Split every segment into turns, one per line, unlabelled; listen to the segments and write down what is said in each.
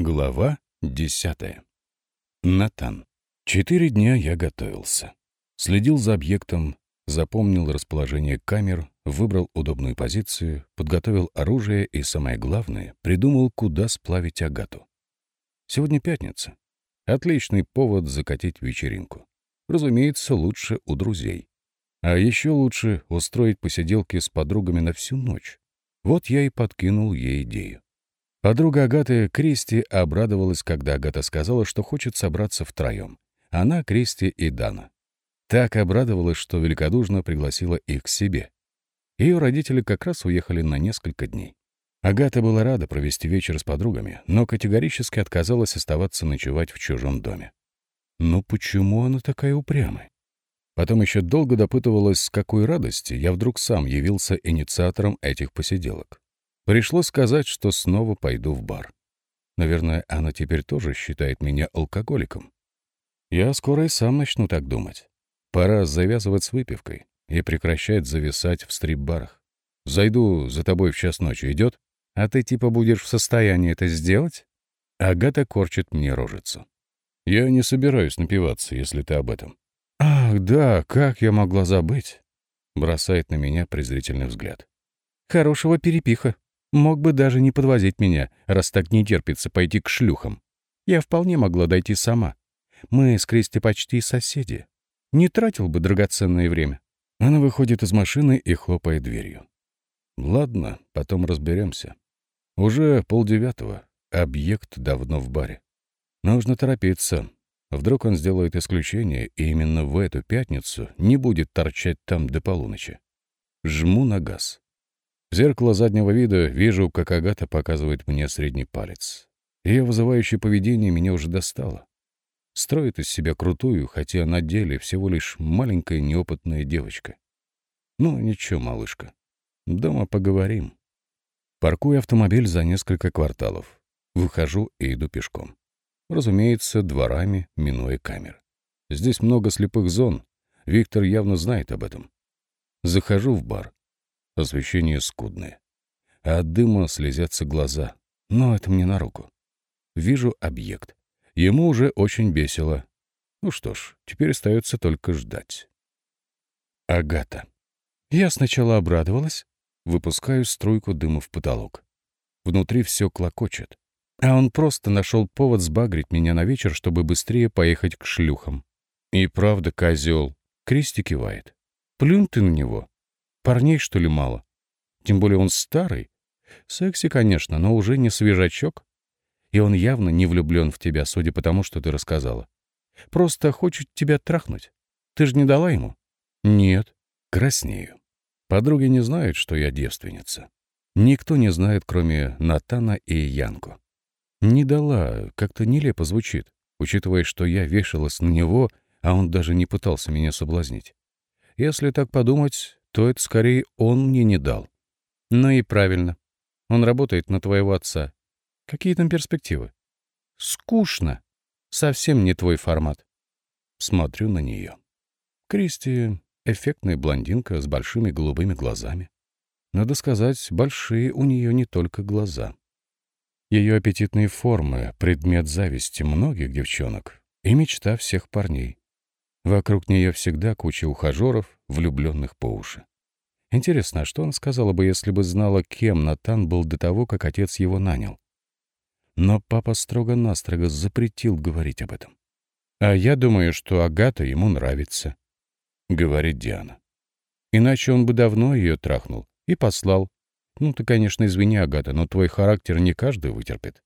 Глава десятая. Натан. Четыре дня я готовился. Следил за объектом, запомнил расположение камер, выбрал удобную позицию, подготовил оружие и, самое главное, придумал, куда сплавить Агату. Сегодня пятница. Отличный повод закатить вечеринку. Разумеется, лучше у друзей. А еще лучше устроить посиделки с подругами на всю ночь. Вот я и подкинул ей идею. Подруга Агаты, Кристи, обрадовалась, когда Агата сказала, что хочет собраться втроем. Она, Кристи и Дана. Так обрадовалась, что великодушно пригласила их к себе. Ее родители как раз уехали на несколько дней. Агата была рада провести вечер с подругами, но категорически отказалась оставаться ночевать в чужом доме. Ну почему она такая упрямая? Потом еще долго допытывалась, с какой радости я вдруг сам явился инициатором этих посиделок. Пришлось сказать, что снова пойду в бар. Наверное, она теперь тоже считает меня алкоголиком. Я скоро и сам начну так думать. Пора завязывать с выпивкой и прекращать зависать в стрип-барах. Зайду за тобой в час ночи, идет? А ты типа будешь в состоянии это сделать? Агата корчит мне рожицу. Я не собираюсь напиваться, если ты об этом. Ах, да, как я могла забыть? Бросает на меня презрительный взгляд. Хорошего перепиха. Мог бы даже не подвозить меня, раз так не терпится пойти к шлюхам. Я вполне могла дойти сама. Мы с Кристи почти соседи. Не тратил бы драгоценное время. Она выходит из машины и хлопает дверью. Ладно, потом разберемся. Уже полдевятого. Объект давно в баре. Нужно торопиться. Вдруг он сделает исключение, и именно в эту пятницу не будет торчать там до полуночи. Жму на газ. В зеркало заднего вида вижу, как Агата показывает мне средний палец. Ее вызывающее поведение меня уже достало. Строит из себя крутую, хотя на деле всего лишь маленькая неопытная девочка. Ну, ничего, малышка. Дома поговорим. Паркую автомобиль за несколько кварталов. Выхожу и иду пешком. Разумеется, дворами, минуя камер. Здесь много слепых зон. Виктор явно знает об этом. Захожу в бар. Освещение скудное. А от дыма слезятся глаза. Но это мне на руку. Вижу объект. Ему уже очень весело. Ну что ж, теперь остается только ждать. Агата. Я сначала обрадовалась, выпускаю струйку дыма в потолок. Внутри все клокочет. А он просто нашел повод сбагрить меня на вечер, чтобы быстрее поехать к шлюхам. И правда, козел. Кристи кивает. Плюнь ты на него. Парней, что ли, мало? Тем более он старый. Секси, конечно, но уже не свежачок. И он явно не влюблен в тебя, судя по тому, что ты рассказала. Просто хочет тебя трахнуть. Ты же не дала ему? Нет. Краснею. Подруги не знают, что я девственница. Никто не знает, кроме Натана и Янку. Не дала, как-то нелепо звучит, учитывая, что я вешалась на него, а он даже не пытался меня соблазнить. Если так подумать, то это скорее он мне не дал. Ну и правильно. Он работает на твоего отца. Какие там перспективы? Скучно. Совсем не твой формат. Смотрю на нее. Кристи — эффектная блондинка с большими голубыми глазами. Надо сказать, большие у нее не только глаза. Ее аппетитные формы — предмет зависти многих девчонок и мечта всех парней. Вокруг нее всегда куча ухажеров, влюбленных по уши. Интересно, а что она сказала бы, если бы знала, кем Натан был до того, как отец его нанял? Но папа строго-настрого запретил говорить об этом. «А я думаю, что Агата ему нравится», — говорит Диана. «Иначе он бы давно ее трахнул и послал. Ну, ты, конечно, извини, Агата, но твой характер не каждый вытерпит».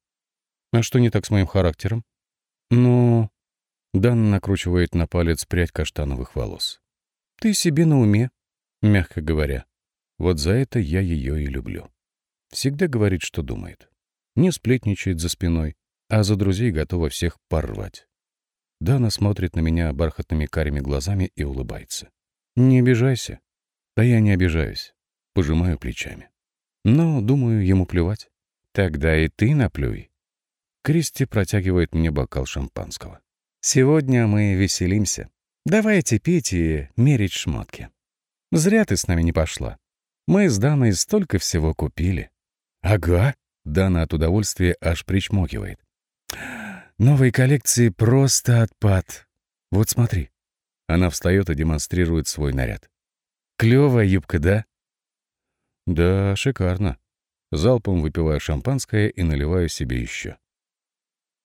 «А что не так с моим характером?» «Ну...» Дан накручивает на палец прядь каштановых волос. «Ты себе на уме, мягко говоря. Вот за это я ее и люблю. Всегда говорит, что думает. Не сплетничает за спиной, а за друзей готова всех порвать. Дана смотрит на меня бархатными карими глазами и улыбается. «Не обижайся». «Да я не обижаюсь». Пожимаю плечами. Но, думаю, ему плевать. «Тогда и ты наплюй». Кристи протягивает мне бокал шампанского. Сегодня мы веселимся. Давайте пить и мерить шмотки. Зря ты с нами не пошла. Мы с Даной столько всего купили. Ага. Дана от удовольствия аж причмокивает. Новые коллекции просто отпад. Вот смотри. Она встает и демонстрирует свой наряд. Клевая юбка, да? Да, шикарно. Залпом выпиваю шампанское и наливаю себе еще.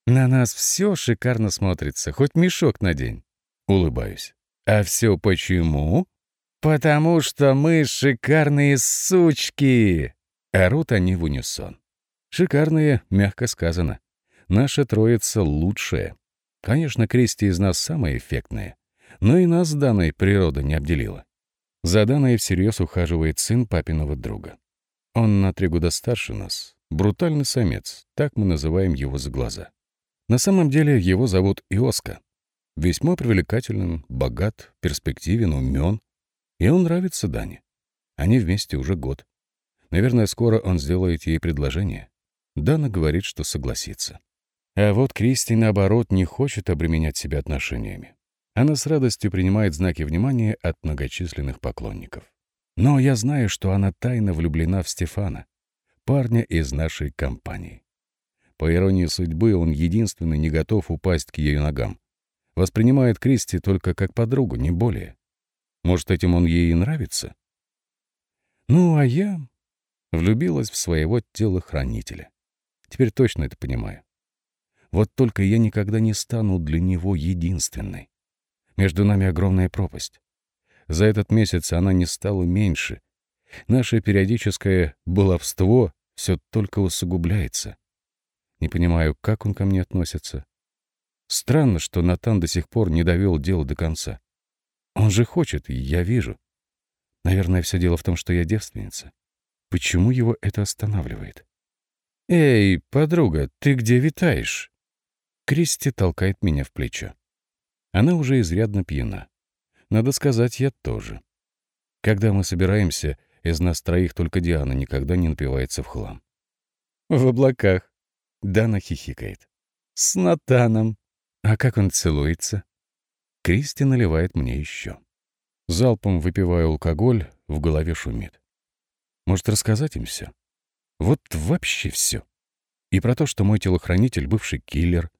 На нас все шикарно смотрится, хоть мешок надень. Улыбаюсь. А все почему? Потому что мы шикарные сучки. Орут они в унисон. Шикарные, мягко сказано. Наша троица лучшая. Конечно, Кристи из нас самая эффектная, но и нас данной природа не обделила. За Даной всерьез ухаживает сын папиного друга. Он на три года старше нас, брутальный самец, так мы называем его за глаза. На самом деле его зовут Иоска. Весьма привлекателен, богат, перспективен, умен. И он нравится Дане. Они вместе уже год. Наверное, скоро он сделает ей предложение. Дана говорит, что согласится. А вот Кристи, наоборот, не хочет обременять себя отношениями. Она с радостью принимает знаки внимания от многочисленных поклонников. Но я знаю, что она тайно влюблена в Стефана, парня из нашей компании. По иронии судьбы, он единственный не готов упасть к ее ногам. Воспринимает Кристи только как подругу, не более. Может, этим он ей и нравится? Ну, а я влюбилась в своего телохранителя. Теперь точно это понимаю. Вот только я никогда не стану для него единственной. Между нами огромная пропасть. За этот месяц она не стала меньше. Наше периодическое баловство все только усугубляется. Не понимаю, как он ко мне относится. Странно, что Натан до сих пор не довел дело до конца. Он же хочет, я вижу. Наверное, все дело в том, что я девственница. Почему его это останавливает? «Эй, подруга, ты где витаешь?» Кристи толкает меня в плечо. Она уже изрядно пьяна. Надо сказать, я тоже. Когда мы собираемся, из нас троих только Диана никогда не напивается в хлам. В облаках. Дана хихикает. С Натаном. А как он целуется? Кристи наливает мне еще. Залпом выпиваю алкоголь, в голове шумит. Может, рассказать им все? Вот вообще все. И про то, что мой телохранитель — бывший киллер,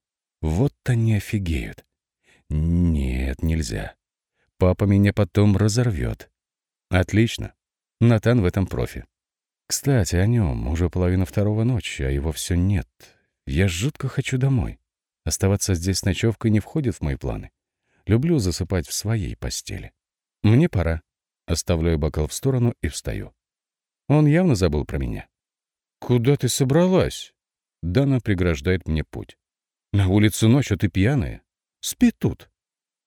вот они офигеют. Нет, нельзя. Папа меня потом разорвет. Отлично. Натан в этом профи. Кстати, о нем. Уже половина второго ночи, а его все нет. Я жутко хочу домой. Оставаться здесь с ночевкой не входит в мои планы. Люблю засыпать в своей постели. Мне пора. Оставляю бокал в сторону и встаю. Он явно забыл про меня. «Куда ты собралась?» Дана преграждает мне путь. На улице ночь, а ты пьяная. Спи тут.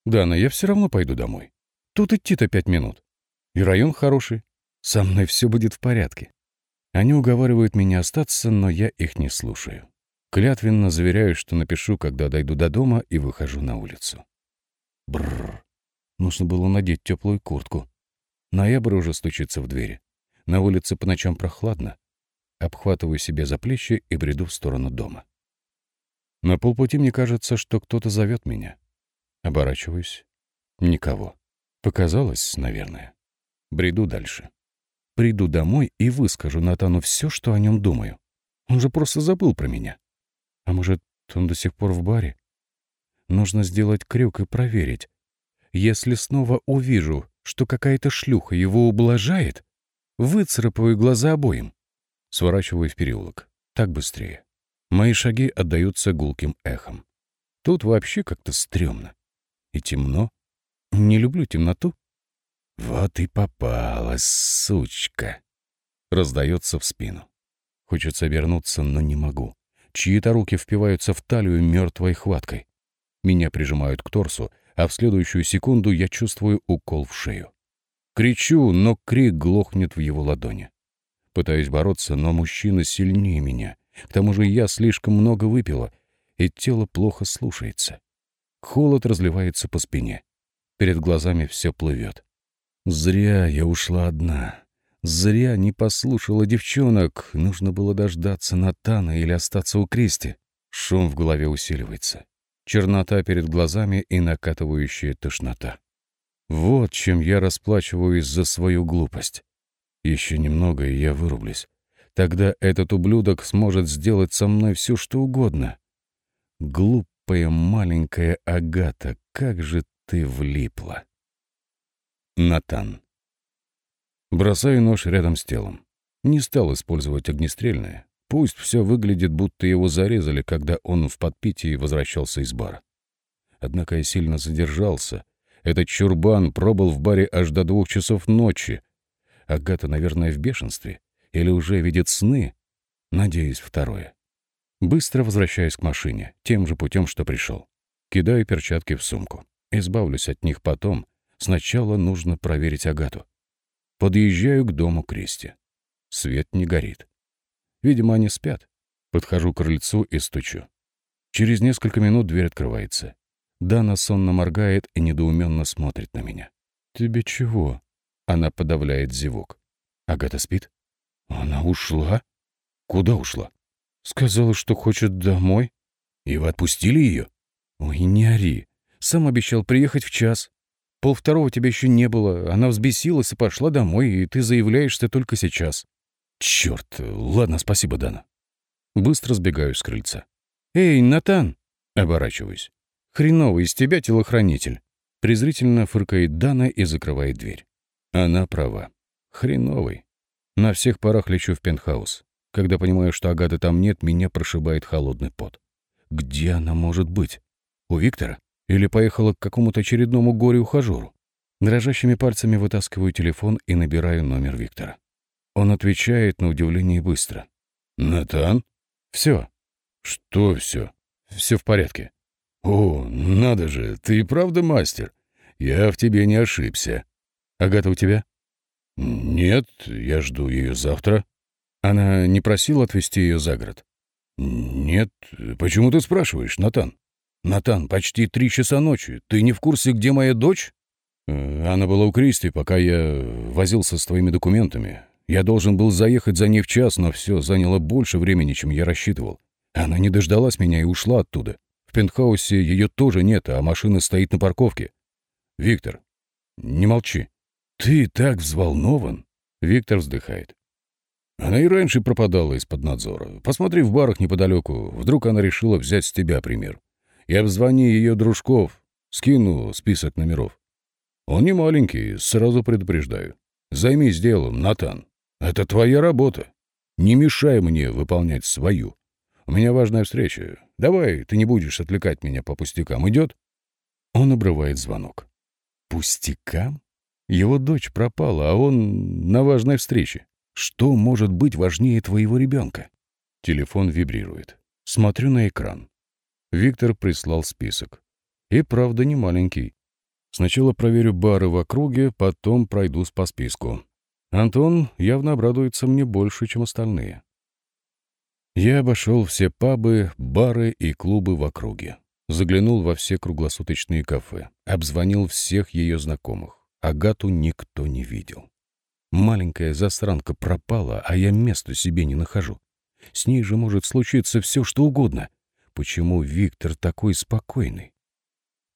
Дана, я все равно пойду домой. Тут идти-то пять минут. И район хороший. Со мной все будет в порядке. Они уговаривают меня остаться, но я их не слушаю. Клятвенно заверяю, что напишу, когда дойду до дома и выхожу на улицу. Бррр. Нужно было надеть теплую куртку. Ноябрь уже стучится в двери. На улице по ночам прохладно. Обхватываю себе за плечи и бреду в сторону дома. На полпути мне кажется, что кто-то зовет меня. Оборачиваюсь. Никого. Показалось, наверное. Бреду дальше. Приду домой и выскажу Натану все, что о нем думаю. Он же просто забыл про меня. А может, он до сих пор в баре? Нужно сделать крюк и проверить. Если снова увижу, что какая-то шлюха его ублажает, выцарапаю глаза обоим. Сворачиваю в переулок. Так быстрее. Мои шаги отдаются гулким эхом. Тут вообще как-то стрёмно. И темно. Не люблю темноту. Вот и попалась, сучка. Раздается в спину. Хочется обернуться, но не могу. Чьи-то руки впиваются в талию мертвой хваткой. Меня прижимают к торсу, а в следующую секунду я чувствую укол в шею. Кричу, но крик глохнет в его ладони. Пытаюсь бороться, но мужчина сильнее меня — к тому же я слишком много выпила, и тело плохо слушается. Холод разливается по спине. Перед глазами все плывет. Зря я ушла одна. Зря не послушала девчонок. Нужно было дождаться Натана или остаться у Кристи. Шум в голове усиливается. Чернота перед глазами и накатывающая тошнота. Вот чем я расплачиваюсь за свою глупость. Еще немного, и я вырублюсь. Тогда этот ублюдок сможет сделать со мной все, что угодно. Глупая маленькая Агата, как же ты влипла. Натан. Бросаю нож рядом с телом. Не стал использовать огнестрельное. Пусть все выглядит, будто его зарезали, когда он в подпитии возвращался из бара. Однако я сильно задержался. Этот чурбан пробыл в баре аж до двух часов ночи. Агата, наверное, в бешенстве. Или уже видит сны. Надеюсь, второе. Быстро возвращаюсь к машине, тем же путем, что пришел. Кидаю перчатки в сумку. Избавлюсь от них потом. Сначала нужно проверить Агату. Подъезжаю к дому Кристи. Свет не горит. Видимо, они спят. Подхожу к крыльцу и стучу. Через несколько минут дверь открывается. Дана сонно моргает и недоуменно смотрит на меня. «Тебе чего?» Она подавляет зевок. «Агата спит?» «Она ушла?» «Куда ушла?» Сказала, что хочет домой. И вы отпустили ее? Ой, не ори. Сам обещал приехать в час. Пол второго тебя еще не было. Она взбесилась и пошла домой, и ты заявляешься только сейчас. Черт, ладно, спасибо, Дана. Быстро сбегаю с крыльца. Эй, Натан! Оборачиваюсь. Хреновый из тебя телохранитель. Презрительно фыркает Дана и закрывает дверь. Она права. Хреновый. На всех парах лечу в пентхаус. Когда понимаю, что Агаты там нет, меня прошибает холодный пот. Где она может быть? У Виктора? Или поехала к какому-то очередному горе-ухажеру? Дрожащими пальцами вытаскиваю телефон и набираю номер Виктора. Он отвечает на удивление быстро. «Натан?» «Все». «Что все?» «Все в порядке». «О, надо же, ты и правда мастер. Я в тебе не ошибся». «Агата у тебя?» «Нет, я жду ее завтра». Она не просила отвезти ее за город? Нет. Почему ты спрашиваешь, Натан? Натан, почти три часа ночи. Ты не в курсе, где моя дочь? Э, она была у Кристи, пока я возился с твоими документами. Я должен был заехать за ней в час, но все заняло больше времени, чем я рассчитывал. Она не дождалась меня и ушла оттуда. В пентхаусе ее тоже нет, а машина стоит на парковке. Виктор, не молчи. Ты так взволнован. Виктор вздыхает. Она и раньше пропадала из-под надзора. Посмотри в барах неподалеку, вдруг она решила взять с тебя пример. Я обзвони ее дружков, скину список номеров. Он не маленький, сразу предупреждаю. Займись делом, Натан. Это твоя работа. Не мешай мне выполнять свою. У меня важная встреча. Давай, ты не будешь отвлекать меня по пустякам. Идет? Он обрывает звонок. Пустякам? Его дочь пропала, а он на важной встрече. Что может быть важнее твоего ребенка? Телефон вибрирует. Смотрю на экран. Виктор прислал список. И правда не маленький. Сначала проверю бары в округе, потом пройдусь по списку. Антон явно обрадуется мне больше, чем остальные. Я обошел все пабы, бары и клубы в округе. Заглянул во все круглосуточные кафе. Обзвонил всех ее знакомых. Агату никто не видел. Маленькая засранка пропала, а я места себе не нахожу. С ней же может случиться все, что угодно. Почему Виктор такой спокойный?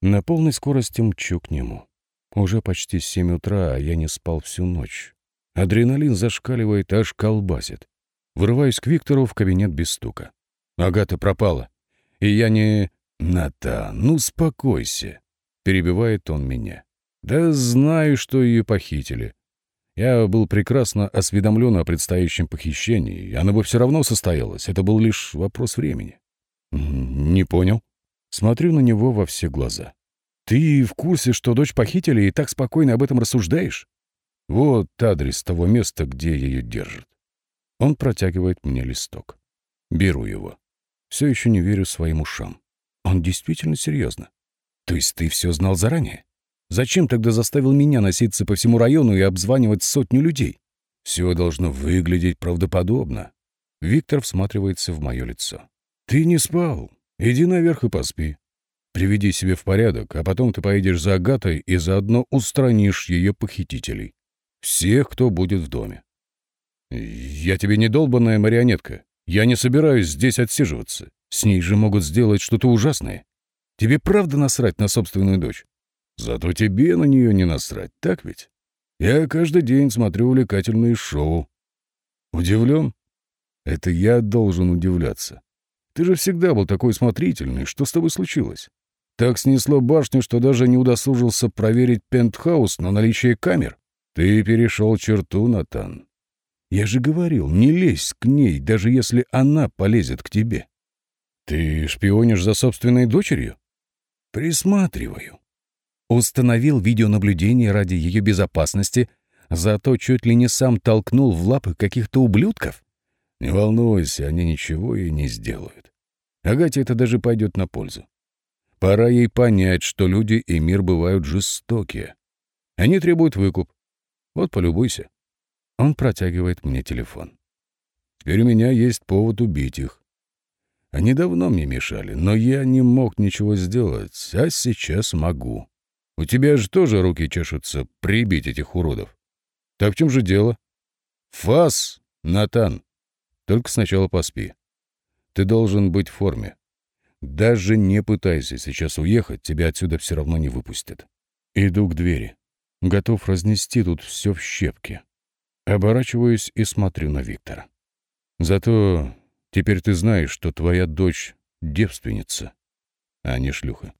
На полной скорости мчу к нему. Уже почти семь утра, а я не спал всю ночь. Адреналин зашкаливает, аж колбасит. Врываюсь к Виктору в кабинет без стука. Агата пропала. И я не... Натан, ну успокойся. Перебивает он меня. Да знаю, что ее похитили. Я был прекрасно осведомлен о предстоящем похищении, и оно бы все равно состоялось. Это был лишь вопрос времени. Не понял. Смотрю на него во все глаза. Ты в курсе, что дочь похитили, и так спокойно об этом рассуждаешь? Вот адрес того места, где ее держат. Он протягивает мне листок. Беру его. Все еще не верю своим ушам. Он действительно серьезно. То есть ты все знал заранее? Зачем тогда заставил меня носиться по всему району и обзванивать сотню людей? Все должно выглядеть правдоподобно. Виктор всматривается в мое лицо. Ты не спал. Иди наверх и поспи. Приведи себя в порядок, а потом ты поедешь за Агатой и заодно устранишь ее похитителей. Всех, кто будет в доме. Я тебе не долбанная марионетка. Я не собираюсь здесь отсиживаться. С ней же могут сделать что-то ужасное. Тебе правда насрать на собственную дочь? Зато тебе на нее не насрать, так ведь? Я каждый день смотрю увлекательные шоу. Удивлен? Это я должен удивляться. Ты же всегда был такой смотрительный. Что с тобой случилось? Так снесло башню, что даже не удосужился проверить пентхаус на наличие камер. Ты перешел черту, Натан. Я же говорил, не лезь к ней, даже если она полезет к тебе. Ты шпионишь за собственной дочерью? Присматриваю. Установил видеонаблюдение ради ее безопасности, зато чуть ли не сам толкнул в лапы каких-то ублюдков. Не волнуйся, они ничего и не сделают. Агате это даже пойдет на пользу. Пора ей понять, что люди и мир бывают жестокие. Они требуют выкуп. Вот полюбуйся. Он протягивает мне телефон. Теперь у меня есть повод убить их. Они давно мне мешали, но я не мог ничего сделать, а сейчас могу. У тебя же тоже руки чешутся прибить этих уродов. Так в чем же дело? Фас, Натан. Только сначала поспи. Ты должен быть в форме. Даже не пытайся сейчас уехать, тебя отсюда все равно не выпустят. Иду к двери. Готов разнести тут все в щепки. Оборачиваюсь и смотрю на Виктора. Зато теперь ты знаешь, что твоя дочь девственница, а не шлюха.